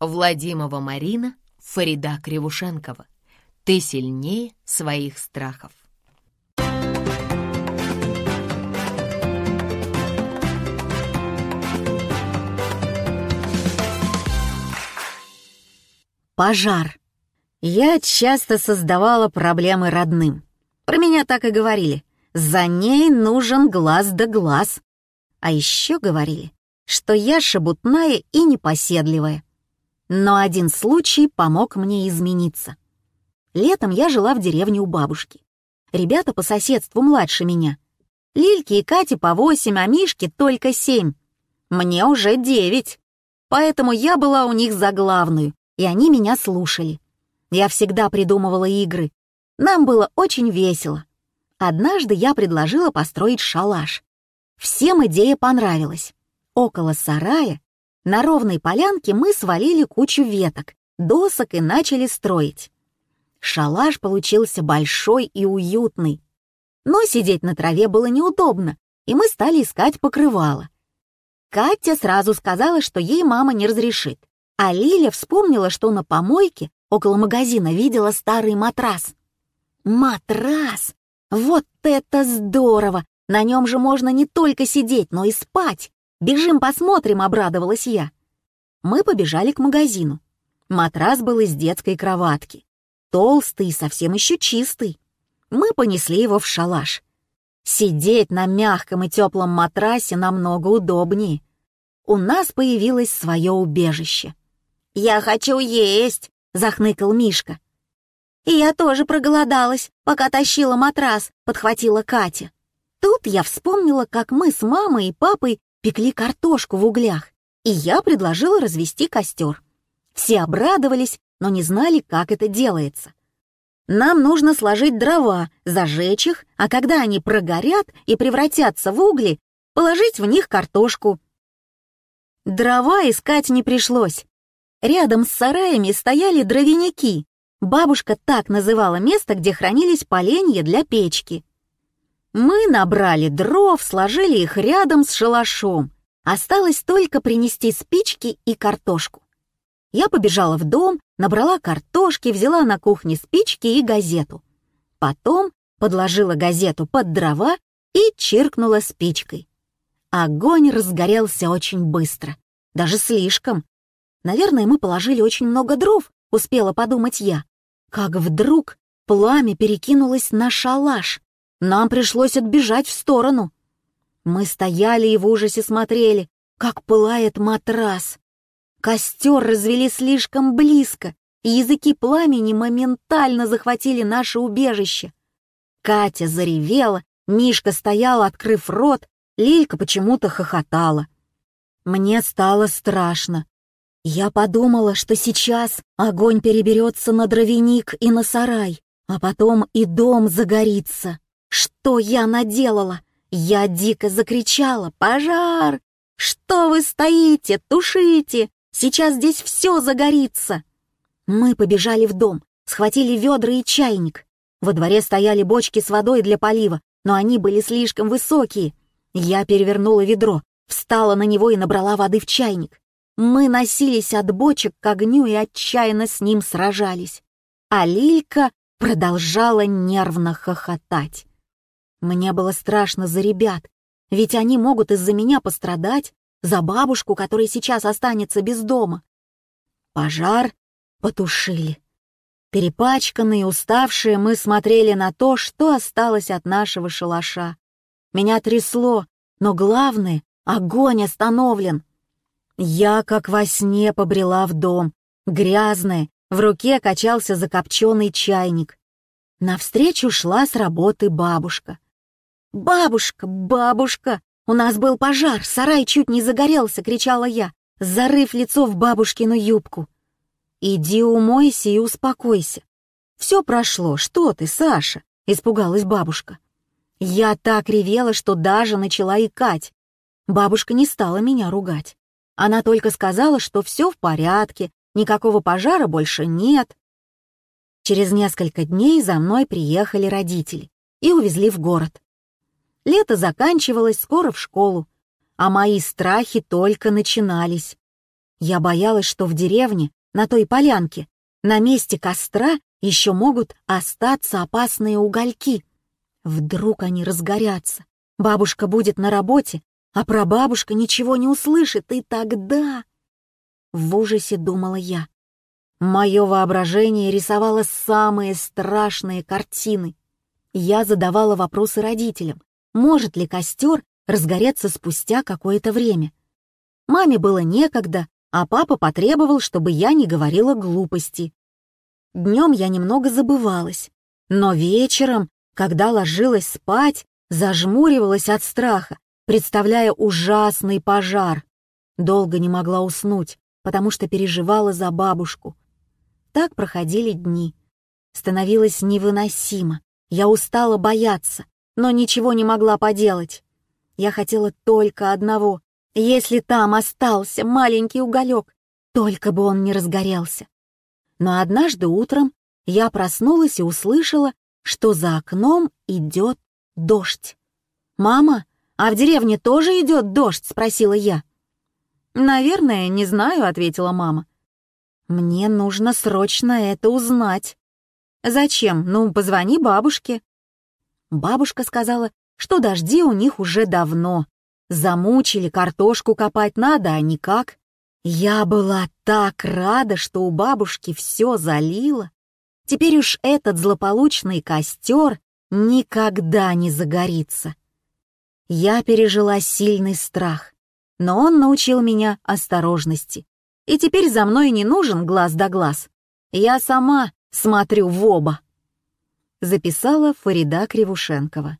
Владимова Марина, Фарида Кривушенкова. Ты сильнее своих страхов. Пожар. Я часто создавала проблемы родным. Про меня так и говорили. За ней нужен глаз да глаз. А еще говорили, что я шебутная и непоседливая. Но один случай помог мне измениться. Летом я жила в деревне у бабушки. Ребята по соседству младше меня. Лильке и Кате по восемь, а Мишке только семь. Мне уже девять. Поэтому я была у них за главную, и они меня слушали. Я всегда придумывала игры. Нам было очень весело. Однажды я предложила построить шалаш. Всем идея понравилась. Около сарая, на ровной полянке мы свалили кучу веток, досок и начали строить. Шалаш получился большой и уютный. Но сидеть на траве было неудобно, и мы стали искать покрывало. Катя сразу сказала, что ей мама не разрешит. А Лиля вспомнила, что на помойке около магазина видела старый матрас. Матрас! Вот это здорово! На нем же можно не только сидеть, но и спать. Бежим посмотрим, обрадовалась я. Мы побежали к магазину. Матрас был из детской кроватки. Толстый и совсем еще чистый. Мы понесли его в шалаш. Сидеть на мягком и теплом матрасе намного удобнее. У нас появилось свое убежище. «Я хочу есть!» — захныкал Мишка. «И я тоже проголодалась, пока тащила матрас», — подхватила Катя. Тут я вспомнила, как мы с мамой и папой пекли картошку в углях, и я предложила развести костер. Все обрадовались, но не знали, как это делается. Нам нужно сложить дрова, зажечь их, а когда они прогорят и превратятся в угли, положить в них картошку. Дрова искать не пришлось. Рядом с сараями стояли дровяники. Бабушка так называла место, где хранились поленья для печки. Мы набрали дров, сложили их рядом с шалашом. Осталось только принести спички и картошку. Я побежала в дом, набрала картошки, взяла на кухне спички и газету. Потом подложила газету под дрова и чиркнула спичкой. Огонь разгорелся очень быстро, даже слишком. Наверное, мы положили очень много дров, успела подумать я. Как вдруг пламя перекинулось на шалаш. Нам пришлось отбежать в сторону. Мы стояли и в ужасе смотрели, как пылает матрас. Костер развели слишком близко, и языки пламени моментально захватили наше убежище. Катя заревела, Мишка стоял, открыв рот, Лилька почему-то хохотала. Мне стало страшно. Я подумала, что сейчас огонь переберется на дровяник и на сарай, а потом и дом загорится. Что я наделала? Я дико закричала «Пожар! Что вы стоите? Тушите! Сейчас здесь все загорится!» Мы побежали в дом, схватили ведра и чайник. Во дворе стояли бочки с водой для полива, но они были слишком высокие. Я перевернула ведро, встала на него и набрала воды в чайник. Мы носились от бочек к огню и отчаянно с ним сражались. А Лилька продолжала нервно хохотать. Мне было страшно за ребят, ведь они могут из-за меня пострадать, за бабушку, которая сейчас останется без дома. Пожар потушили. Перепачканные, уставшие, мы смотрели на то, что осталось от нашего шалаша. Меня трясло, но главное — огонь остановлен. Я, как во сне, побрела в дом, грязная, в руке качался закопченный чайник. Навстречу шла с работы бабушка. «Бабушка, бабушка! У нас был пожар, сарай чуть не загорелся!» — кричала я, зарыв лицо в бабушкину юбку. «Иди умойся и успокойся. Все прошло, что ты, Саша?» — испугалась бабушка. Я так ревела, что даже начала икать. Бабушка не стала меня ругать. Она только сказала, что все в порядке, никакого пожара больше нет. Через несколько дней за мной приехали родители и увезли в город. Лето заканчивалось, скоро в школу, а мои страхи только начинались. Я боялась, что в деревне, на той полянке, на месте костра еще могут остаться опасные угольки. Вдруг они разгорятся. Бабушка будет на работе, а прабабушка ничего не услышит, и тогда... В ужасе думала я. Мое воображение рисовало самые страшные картины. Я задавала вопросы родителям, может ли костер разгореться спустя какое-то время. Маме было некогда, а папа потребовал, чтобы я не говорила глупости. Днем я немного забывалась, но вечером, когда ложилась спать, зажмуривалась от страха, представляя ужасный пожар. Долго не могла уснуть, потому что переживала за бабушку. Так проходили дни. Становилось невыносимо. Я устала бояться, но ничего не могла поделать. Я хотела только одного если там остался маленький уголек, только бы он не разгорелся. Но однажды утром я проснулась и услышала, что за окном идет дождь. «Мама, а в деревне тоже идет дождь?» — спросила я. «Наверное, не знаю», — ответила мама. «Мне нужно срочно это узнать». «Зачем? Ну, позвони бабушке». Бабушка сказала, что дожди у них уже давно, Замучили, картошку копать надо, а никак. Я была так рада, что у бабушки все залило. Теперь уж этот злополучный костер никогда не загорится. Я пережила сильный страх, но он научил меня осторожности. И теперь за мной не нужен глаз да глаз. Я сама смотрю в оба. Записала Фарида Кривушенкова.